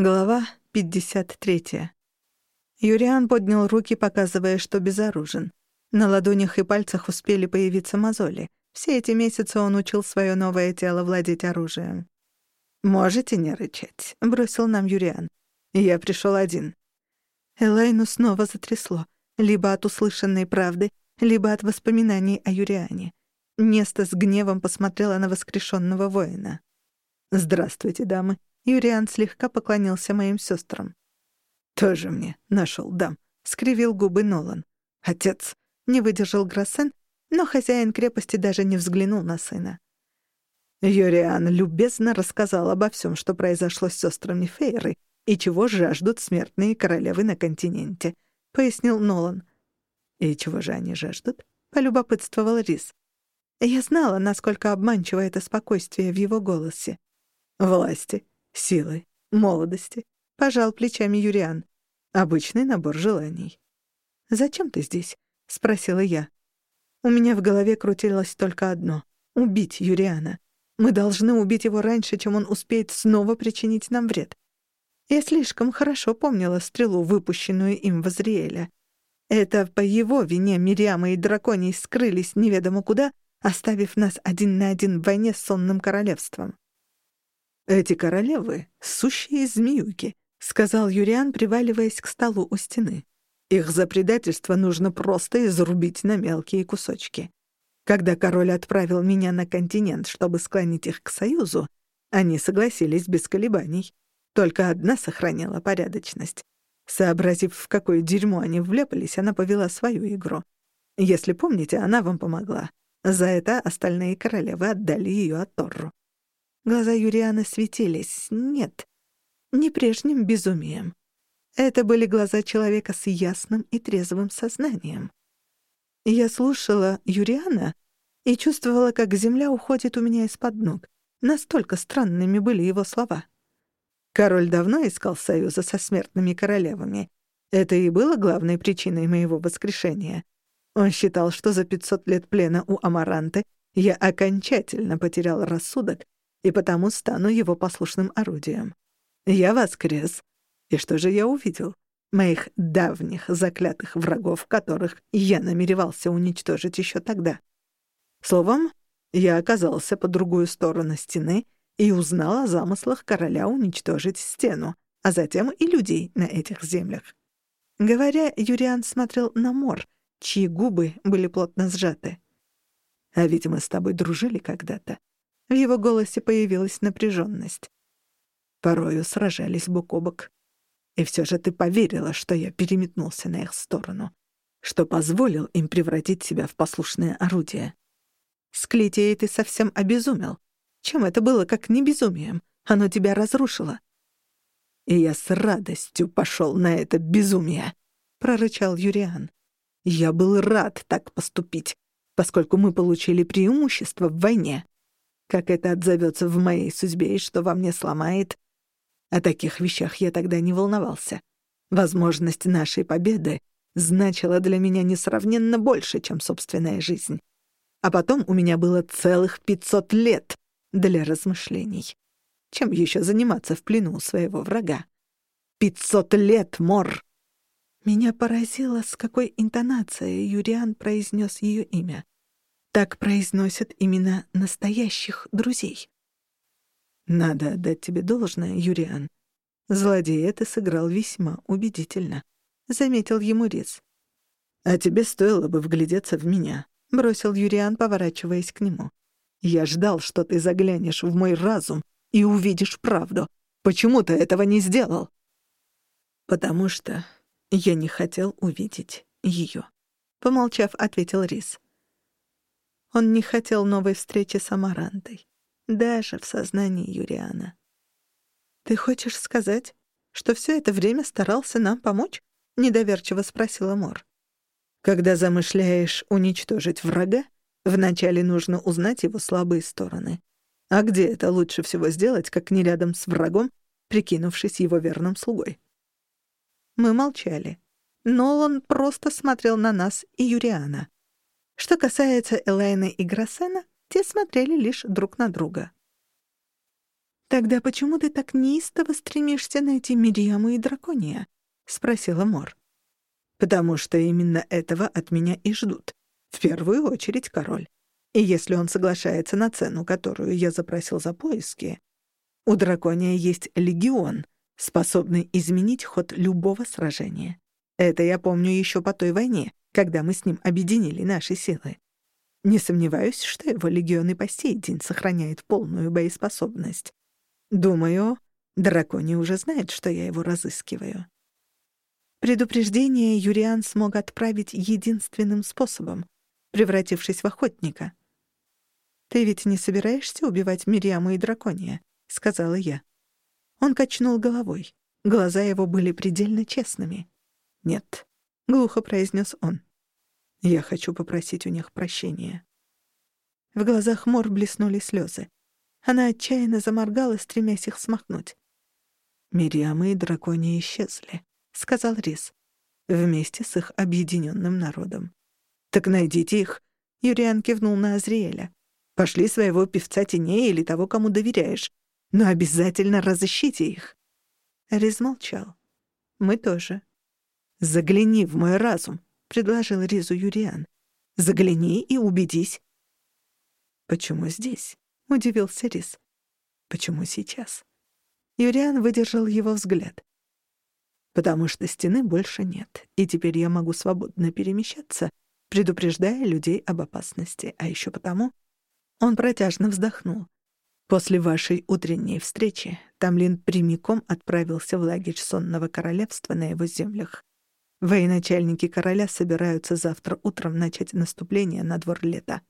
Глава 53. Юриан поднял руки, показывая, что безоружен. На ладонях и пальцах успели появиться мозоли. Все эти месяцы он учил свое новое тело владеть оружием. «Можете не рычать», — бросил нам Юриан. «Я пришел один». Элайну снова затрясло. Либо от услышанной правды, либо от воспоминаний о Юриане. Неста с гневом посмотрела на воскрешенного воина. «Здравствуйте, дамы», Юриан слегка поклонился моим сестрам. «Тоже мне нашел дам», — скривил губы Нолан. «Отец», — не выдержал Гроссен, но хозяин крепости даже не взглянул на сына. Юриан любезно рассказал обо всем, что произошло с сестрами Фейры и чего жаждут смертные королевы на континенте, — пояснил Нолан. «И чего же они жаждут?» — полюбопытствовал Рис. Я знала, насколько обманчиво это спокойствие в его голосе. «Власти», силы, молодости, пожал плечами Юриан. Обычный набор желаний. «Зачем ты здесь?» — спросила я. У меня в голове крутилось только одно — убить Юриана. Мы должны убить его раньше, чем он успеет снова причинить нам вред. Я слишком хорошо помнила стрелу, выпущенную им в Азриэля. Это по его вине Мириама и Драконий скрылись неведомо куда, оставив нас один на один в войне с сонным королевством. «Эти королевы — сущие змеюки», — сказал Юриан, приваливаясь к столу у стены. «Их за предательство нужно просто изрубить на мелкие кусочки. Когда король отправил меня на континент, чтобы склонить их к союзу, они согласились без колебаний. Только одна сохраняла порядочность. Сообразив, в какое дерьмо они влепались, она повела свою игру. Если помните, она вам помогла. За это остальные королевы отдали ее Аторру. Глаза Юриана светились. Нет, не прежним безумием. Это были глаза человека с ясным и трезвым сознанием. Я слушала Юриана и чувствовала, как земля уходит у меня из-под ног. Настолько странными были его слова. Король давно искал союза со смертными королевами. Это и было главной причиной моего воскрешения. Он считал, что за 500 лет плена у Амаранты я окончательно потерял рассудок и потому стану его послушным орудием. Я воскрес. И что же я увидел? Моих давних заклятых врагов, которых я намеревался уничтожить еще тогда. Словом, я оказался по другую сторону стены и узнал о замыслах короля уничтожить стену, а затем и людей на этих землях. Говоря, Юриан смотрел на Мор, чьи губы были плотно сжаты. «А ведь мы с тобой дружили когда-то. В его голосе появилась напряженность. Порою сражались бок о бок. И все же ты поверила, что я переметнулся на их сторону, что позволил им превратить себя в послушное орудие. С ты совсем обезумел. Чем это было, как не безумием? Оно тебя разрушило. И я с радостью пошел на это безумие, — прорычал Юриан. Я был рад так поступить, поскольку мы получили преимущество в войне. Как это отзовется в моей судьбе и что во мне сломает? О таких вещах я тогда не волновался. Возможность нашей победы значила для меня несравненно больше, чем собственная жизнь. А потом у меня было целых пятьсот лет для размышлений. Чем еще заниматься в плену у своего врага? Пятьсот лет, Мор! Меня поразило, с какой интонацией Юриан произнес ее имя. Так произносят именно настоящих друзей. Надо отдать тебе должное, Юриан. Злодей это сыграл весьма убедительно, заметил ему Риц. А тебе стоило бы вглядеться в меня, бросил Юриан, поворачиваясь к нему. Я ждал, что ты заглянешь в мой разум и увидишь правду. Почему ты этого не сделал? Потому что я не хотел увидеть ее. Помолчав, ответил Рис. Он не хотел новой встречи с Амарантой, даже в сознании Юриана. «Ты хочешь сказать, что все это время старался нам помочь?» — недоверчиво спросила Мор. «Когда замышляешь уничтожить врага, вначале нужно узнать его слабые стороны. А где это лучше всего сделать, как не рядом с врагом, прикинувшись его верным слугой?» Мы молчали. Нолан просто смотрел на нас и Юриана. Что касается Элайны и Гроссена, те смотрели лишь друг на друга. «Тогда почему ты так неистово стремишься найти Мириаму и Дракония?» — спросила Мор. «Потому что именно этого от меня и ждут. В первую очередь король. И если он соглашается на цену, которую я запросил за поиски, у Дракония есть легион, способный изменить ход любого сражения. Это я помню еще по той войне, когда мы с ним объединили наши силы. Не сомневаюсь, что его легион и по сей день сохраняет полную боеспособность. Думаю, Драконий уже знает, что я его разыскиваю. Предупреждение Юриан смог отправить единственным способом, превратившись в охотника. «Ты ведь не собираешься убивать Мириаму и Дракония?» — сказала я. Он качнул головой. Глаза его были предельно честными. «Нет», — глухо произнес он. «Я хочу попросить у них прощения». В глазах Мор блеснули слезы. Она отчаянно заморгала, стремясь их смахнуть. «Мириамы и дракони исчезли», — сказал Рис, вместе с их объединенным народом. «Так найдите их», — Юриан кивнул на Азриэля. «Пошли своего певца теней или того, кому доверяешь, но обязательно разыщите их». Риз молчал. «Мы тоже». «Загляни в мой разум», — предложил Ризу Юриан. «Загляни и убедись». «Почему здесь?» — удивился Рис. «Почему сейчас?» Юриан выдержал его взгляд. «Потому что стены больше нет, и теперь я могу свободно перемещаться, предупреждая людей об опасности, а еще потому...» Он протяжно вздохнул. «После вашей утренней встречи Тамлин прямиком отправился в лагерь Сонного Королевства на его землях. Военачальники короля собираются завтра утром начать наступление на двор лета.